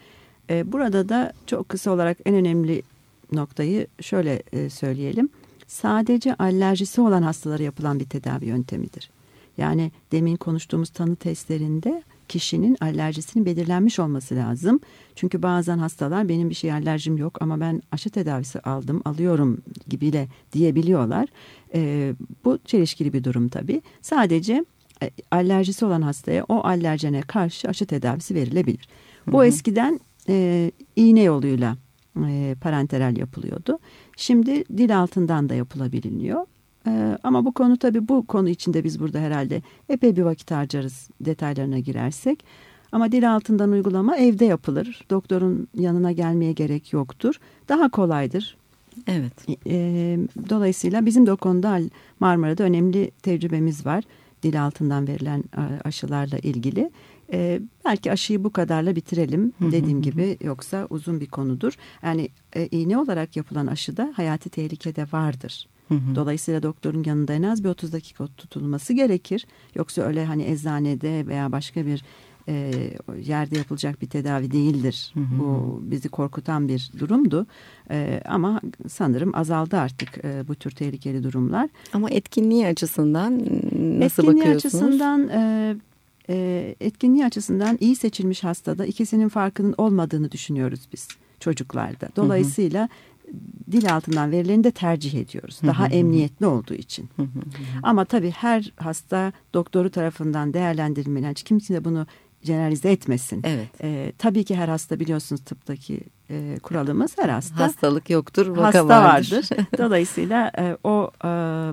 E, burada da çok kısa olarak en önemli noktayı şöyle e, söyleyelim. Sadece alerjisi olan hastalara yapılan bir tedavi yöntemidir. Yani demin konuştuğumuz tanı testlerinde kişinin alerjisinin belirlenmiş olması lazım. Çünkü bazen hastalar benim bir şey alerjim yok ama ben aşı tedavisi aldım, alıyorum gibiyle diyebiliyorlar. Ee, bu çelişkili bir durum tabii. Sadece e, alerjisi olan hastaya o alerjene karşı aşı tedavisi verilebilir. Bu eskiden e, iğne yoluyla e, parenteral yapılıyordu. Şimdi dil altından da yapılabiliyor. Ee, ama bu konu tabii bu konu içinde biz burada herhalde epey bir vakit harcarız detaylarına girersek. Ama dil altından uygulama evde yapılır. Doktorun yanına gelmeye gerek yoktur. Daha kolaydır. Evet. Ee, dolayısıyla bizim de o konuda Marmara'da önemli tecrübemiz var. Dil altından verilen e, aşılarla ilgili. Ee, belki aşıyı bu kadarla bitirelim dediğim gibi yoksa uzun bir konudur. Yani e, iğne olarak yapılan aşıda hayati tehlikede vardır. Dolayısıyla doktorun yanında en az bir 30 dakika tutulması gerekir. Yoksa öyle hani eczanede veya başka bir e, yerde yapılacak bir tedavi değildir. Bu bizi korkutan bir durumdu. E, ama sanırım azaldı artık e, bu tür tehlikeli durumlar. Ama etkinliği açısından nasıl etkinliği bakıyorsunuz? açısından e, e, etkinliği açısından iyi seçilmiş hastada ikisinin farkının olmadığını düşünüyoruz biz çocuklarda. Dolayısıyla dil altından verileni de tercih ediyoruz. Daha emniyetli olduğu için. Ama tabii her hasta doktoru tarafından değerlendirilmeli. Yani kimse de bunu generalize etmesin. Evet. E, tabii ki her hasta biliyorsunuz tıptaki e, kuralımız her hasta Hastalık yoktur, vaka hasta vardır. vardır. [laughs] Dolayısıyla e, o e,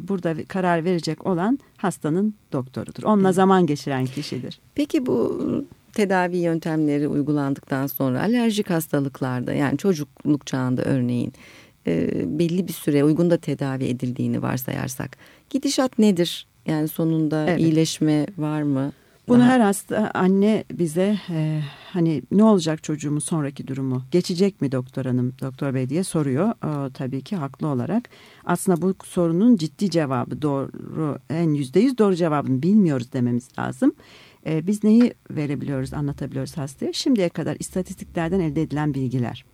burada karar verecek olan hastanın doktorudur. Onunla zaman geçiren kişidir. Peki bu tedavi yöntemleri uygulandıktan sonra alerjik hastalıklarda yani çocukluk çağında örneğin e, belli bir süre uygun da tedavi edildiğini varsayarsak gidişat nedir? Yani sonunda Evet. iyileşme var mı? Bunu Daha- her hasta anne bize e, hani ne olacak çocuğumun sonraki durumu geçecek mi doktor hanım doktor bey diye soruyor Aa, tabii ki haklı olarak aslında bu sorunun ciddi cevabı doğru en yüzde yüz doğru cevabını bilmiyoruz dememiz lazım. E, biz neyi verebiliyoruz anlatabiliyoruz hastaya şimdiye kadar istatistiklerden elde edilen bilgiler.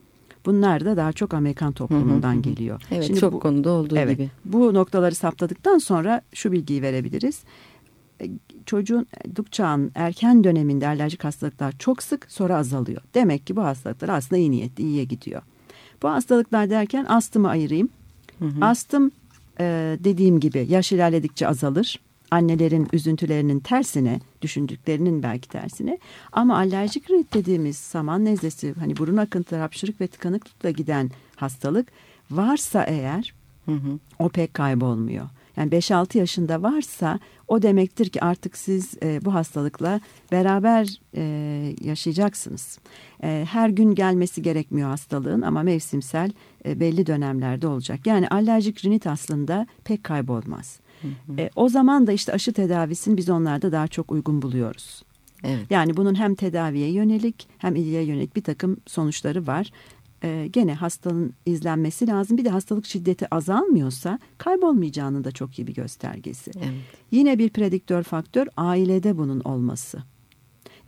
Bunlar da daha çok Amerikan toplumundan geliyor. Evet Şimdi çok bu- konuda olduğu Evet. gibi. Bu noktaları saptadıktan sonra şu bilgiyi verebiliriz. E, Çocuğun duk çağın erken döneminde alerjik hastalıklar çok sık sonra azalıyor. Demek ki bu hastalıklar aslında iyi niyetli iyiye gidiyor. Bu hastalıklar derken astımı ayırayım. Astım e, dediğim gibi yaş ilerledikçe azalır. Annelerin üzüntülerinin tersine, düşündüklerinin belki tersine. Ama alerjik rit dediğimiz saman nezlesi, hani burun akıntıları, hapşırık ve tıkanıklıkla giden hastalık varsa eğer Hı hı. o pek kaybolmuyor. Yani 5-6 yaşında varsa o demektir ki artık siz e, bu hastalıkla beraber e, yaşayacaksınız. E, her gün gelmesi gerekmiyor hastalığın ama mevsimsel e, belli dönemlerde olacak. Yani alerjik rinit aslında pek kaybolmaz. E, o zaman da işte aşı tedavisini biz onlarda daha çok uygun buluyoruz. Evet. Yani bunun hem tedaviye yönelik hem ilgiye yönelik bir takım sonuçları var. Ee, gene hastanın izlenmesi lazım. Bir de hastalık şiddeti azalmıyorsa kaybolmayacağının da çok iyi bir göstergesi. Evet. Yine bir prediktör faktör ailede bunun olması.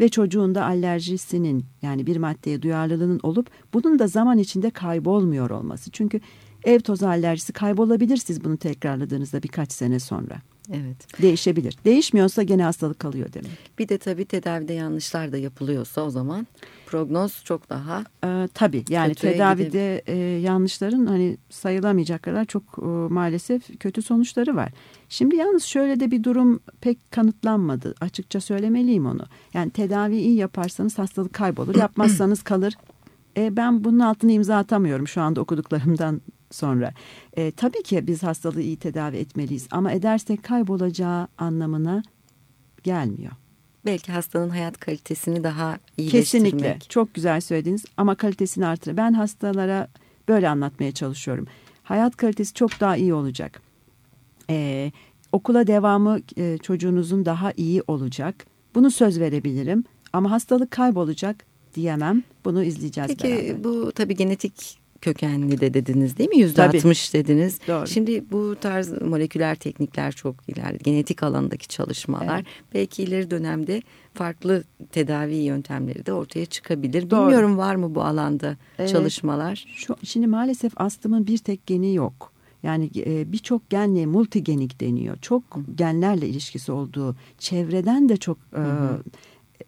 Ve çocuğunda alerjisinin yani bir maddeye duyarlılığının olup bunun da zaman içinde kaybolmuyor olması. Çünkü ev tozu alerjisi kaybolabilir siz bunu tekrarladığınızda birkaç sene sonra. Evet. Değişebilir. Değişmiyorsa gene hastalık kalıyor demek. Bir de tabii tedavide yanlışlar da yapılıyorsa o zaman prognoz çok daha Ee, tabii yani tedavide e, yanlışların hani sayılamayacak kadar çok e, maalesef kötü sonuçları var. Şimdi yalnız şöyle de bir durum pek kanıtlanmadı. Açıkça söylemeliyim onu. Yani tedavi iyi yaparsanız hastalık kaybolur. Yapmazsanız kalır. E, ben bunun altına imza atamıyorum şu anda okuduklarımdan sonra. E, tabii ki biz hastalığı iyi tedavi etmeliyiz ama edersek kaybolacağı anlamına gelmiyor. belki hastanın hayat kalitesini daha iyileştirmek. Kesinlikle. Çok güzel söylediniz ama kalitesini artırır. Ben hastalara böyle anlatmaya çalışıyorum. Hayat kalitesi çok daha iyi olacak. Ee, okula devamı e, çocuğunuzun daha iyi olacak. Bunu söz verebilirim. Ama hastalık kaybolacak diyemem. Bunu izleyeceğiz Peki beraber. bu tabii genetik kökenli de dediniz değil mi? Yüzde altmış dediniz. Doğru. Şimdi bu tarz moleküler teknikler çok ilerledi. Genetik alandaki çalışmalar. Evet. Belki ileri dönemde farklı tedavi yöntemleri de ortaya çıkabilir. Doğru. Bilmiyorum var mı bu alanda Evet. çalışmalar? Şu, şimdi maalesef astımın bir tek geni yok. Yani e, birçok genle multigenik deniyor. Çok genlerle ilişkisi olduğu, çevreden de çok e,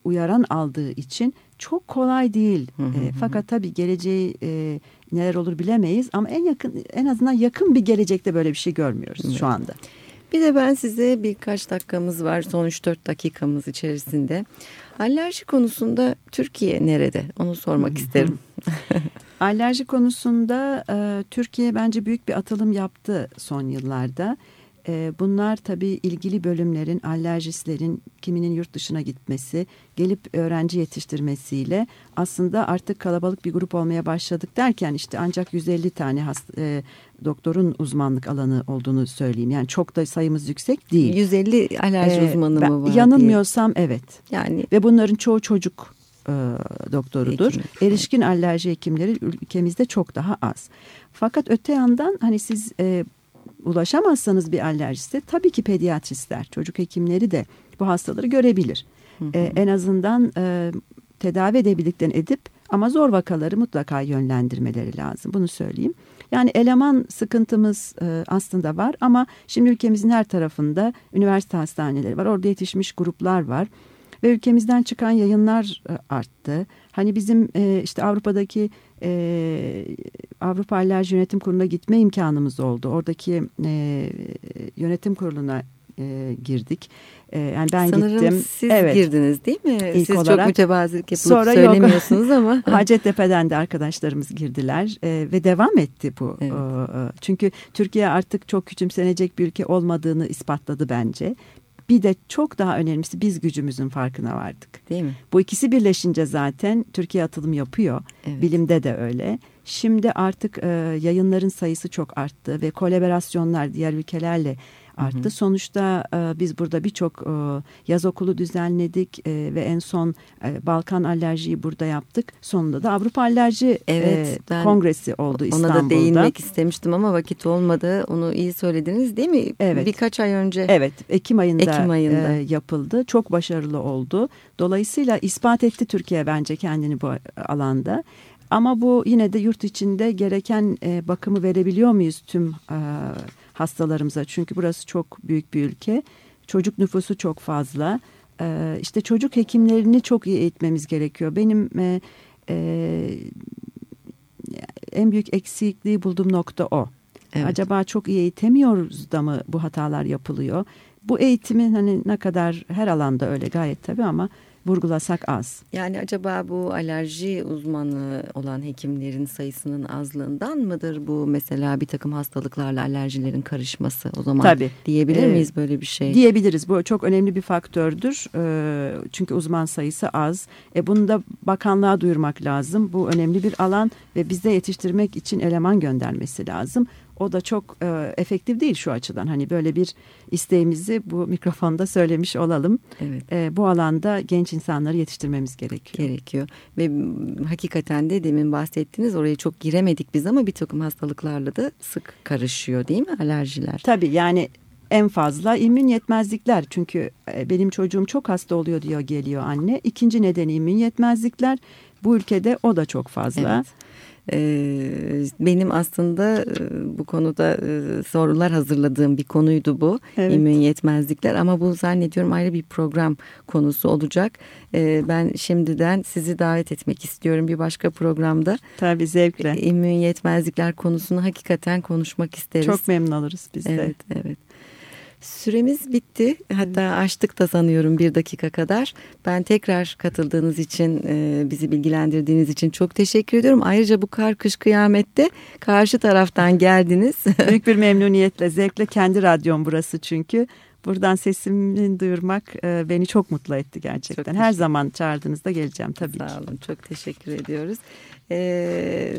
uyaran aldığı için çok kolay değil. E, fakat tabii geleceği e, neler olur bilemeyiz ama en yakın en azından yakın bir gelecekte böyle bir şey görmüyoruz şu anda. Bir de ben size birkaç dakikamız var son 3-4 dakikamız içerisinde. Alerji konusunda Türkiye nerede? Onu sormak isterim. [laughs] Alerji konusunda e, Türkiye bence büyük bir atılım yaptı son yıllarda. E, bunlar tabii ilgili bölümlerin, alerjistlerin kiminin yurt dışına gitmesi, gelip öğrenci yetiştirmesiyle aslında artık kalabalık bir grup olmaya başladık derken işte ancak 150 tane hast- e, doktorun uzmanlık alanı olduğunu söyleyeyim. Yani çok da sayımız yüksek değil. 150 alerji E, uzmanı ben- mı var? diye. Yanılmıyorsam evet. Yani Ve bunların çoğu çocuk e, doktorudur. Hekim. Erişkin alerji hekimleri ülkemizde çok daha az. Fakat öte yandan hani siz e, ulaşamazsanız bir alerjiste tabii ki pediatristler, çocuk hekimleri de bu hastaları görebilir. E, en azından e, tedavi edebildiklerini edip ama zor vakaları mutlaka yönlendirmeleri lazım. Bunu söyleyeyim. Yani eleman sıkıntımız e, aslında var ama şimdi ülkemizin her tarafında üniversite hastaneleri var. Orada yetişmiş gruplar var ve ülkemizden çıkan yayınlar e, arttı. Hani bizim e, işte Avrupa'daki e, Avrupa Alerji Yönetim Kurulu'na gitme imkanımız oldu. Oradaki e, yönetim kuruluna e, girdik. E, yani ben sanırım gittim. siz evet. girdiniz değil mi? İlk siz olarak. çok mütevazilik yapıp Sonra yok. söylemiyorsunuz ama. [laughs] Hacettepe'den de arkadaşlarımız girdiler e, ve devam etti bu. Evet. E, çünkü Türkiye artık çok küçümsenecek bir ülke olmadığını ispatladı bence. Bir de çok daha önemlisi biz gücümüzün farkına vardık. Değil mi? Bu ikisi birleşince zaten Türkiye atılım yapıyor. Evet. Bilimde de öyle. Şimdi artık e, yayınların sayısı çok arttı ve kolaborasyonlar diğer ülkelerle arttı. Sonuçta e, biz burada birçok e, yaz okulu düzenledik e, ve en son e, Balkan alerjiyi burada yaptık. Sonunda da Avrupa Alerji Evet, e, Kongresi oldu Ona İstanbul'da. da değinmek istemiştim ama vakit olmadı. Onu iyi söylediniz değil mi? Evet. Birkaç ay önce. Evet, Ekim ayında, Ekim ayında. e, yapıldı. Çok başarılı oldu. Dolayısıyla ispat etti Türkiye bence kendini bu alanda. Ama bu yine de yurt içinde gereken e, bakımı verebiliyor muyuz tüm e, hastalarımıza? Çünkü burası çok büyük bir ülke. Çocuk nüfusu çok fazla. E, işte çocuk hekimlerini çok iyi eğitmemiz gerekiyor. Benim e, e, en büyük eksikliği bulduğum nokta o. Evet. Acaba çok iyi eğitemiyoruz da mı bu hatalar yapılıyor? Bu eğitimin hani ne kadar her alanda öyle gayet tabii ama vurgulasak az. Yani acaba bu alerji uzmanı olan hekimlerin sayısının azlığından mıdır bu mesela bir takım hastalıklarla alerjilerin karışması o zaman Tabii. diyebilir Ee, miyiz böyle bir şey? Diyebiliriz bu çok önemli bir faktördür. Ee, çünkü uzman sayısı az. E bunu da bakanlığa duyurmak lazım. Bu önemli bir alan ve bizde yetiştirmek için eleman göndermesi lazım. O da çok e, efektif değil şu açıdan. Hani böyle bir isteğimizi bu mikrofonda söylemiş olalım. Evet. E, bu alanda genç insanları yetiştirmemiz gerekiyor. gerekiyor. Ve hakikaten de demin bahsettiniz oraya çok giremedik biz ama bir takım hastalıklarla da sık karışıyor değil mi alerjiler? Tabii yani en fazla immün yetmezlikler. Çünkü e, benim çocuğum çok hasta oluyor diyor geliyor anne. İkinci nedeni immün yetmezlikler. Bu ülkede o da çok fazla. Evet. Ee, benim aslında e, bu konuda e, sorular hazırladığım bir konuydu bu. Evet. İmmün yetmezlikler ama bu zannediyorum ayrı bir program konusu olacak. Ee, ben şimdiden sizi davet etmek istiyorum bir başka programda. Tabii zevkle. İmmün yetmezlikler konusunu hakikaten konuşmak isteriz. Çok memnun oluruz biz de. Evet, evet. Süremiz bitti. Hatta açtık da sanıyorum bir dakika kadar. Ben tekrar katıldığınız için, e, bizi bilgilendirdiğiniz için çok teşekkür ediyorum. Ayrıca bu kar kış kıyamette karşı taraftan geldiniz. [laughs] Büyük bir memnuniyetle, zevkle kendi radyom burası çünkü. Buradan sesimi duyurmak e, beni çok mutlu etti gerçekten. Çok Her zaman çağırdığınızda geleceğim tabii ki. Sağ olun, çok teşekkür ediyoruz. Ee,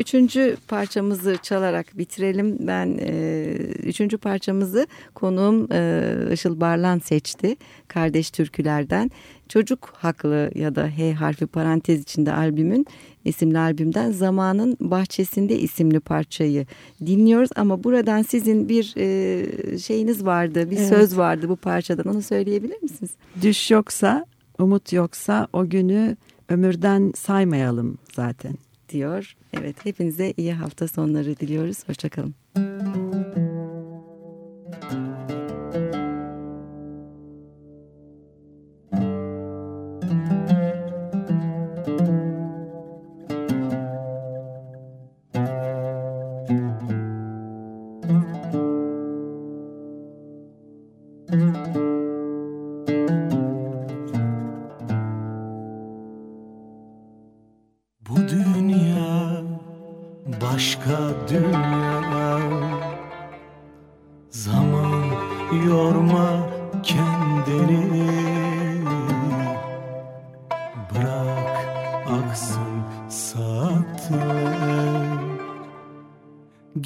üçüncü parçamızı çalarak bitirelim. Ben e, üçüncü parçamızı konuğum e, Işıl Barlan seçti. Kardeş Türkülerden. Çocuk Haklı ya da H harfi parantez içinde albümün isimli albümden Zamanın Bahçesinde isimli parçayı dinliyoruz. Ama buradan sizin bir e, şeyiniz vardı, bir Evet. söz vardı bu parçadan. Onu söyleyebilir misiniz? Düş yoksa, umut yoksa o günü ömürden saymayalım zaten. diyor. Evet hepinize iyi hafta sonları diliyoruz. Hoşçakalın. Bu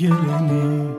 Geleni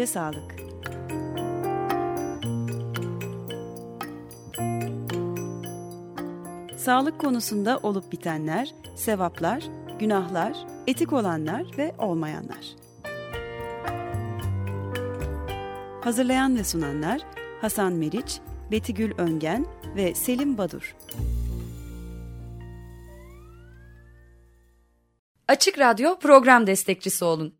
Önce sağlık. Sağlık konusunda olup bitenler, sevaplar, günahlar, etik olanlar ve olmayanlar. Hazırlayan ve sunanlar Hasan Meriç, Betigül Öngen ve Selim Badur. Açık Radyo program destekçisi olun.